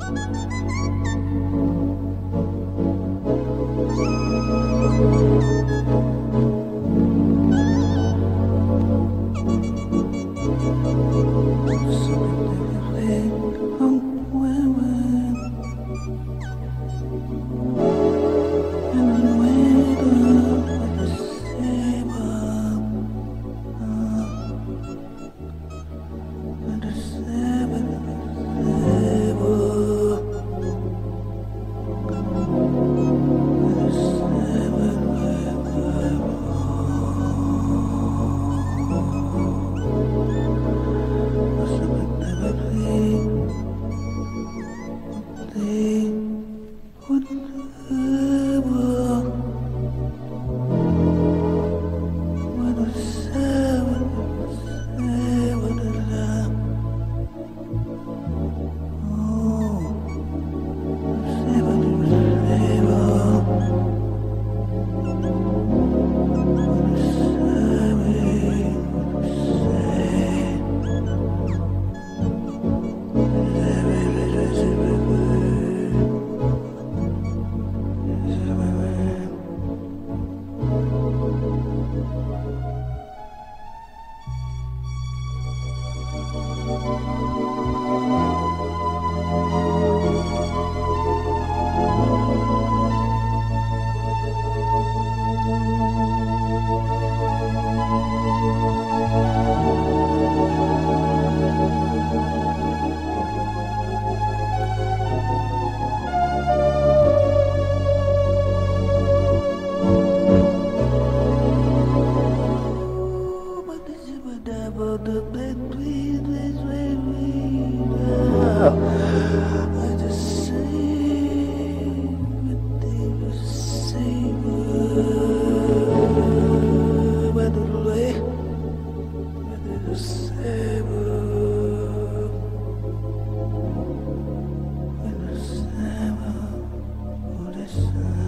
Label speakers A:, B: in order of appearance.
A: Boop boop boop! They wouldn't Thank you. Yes.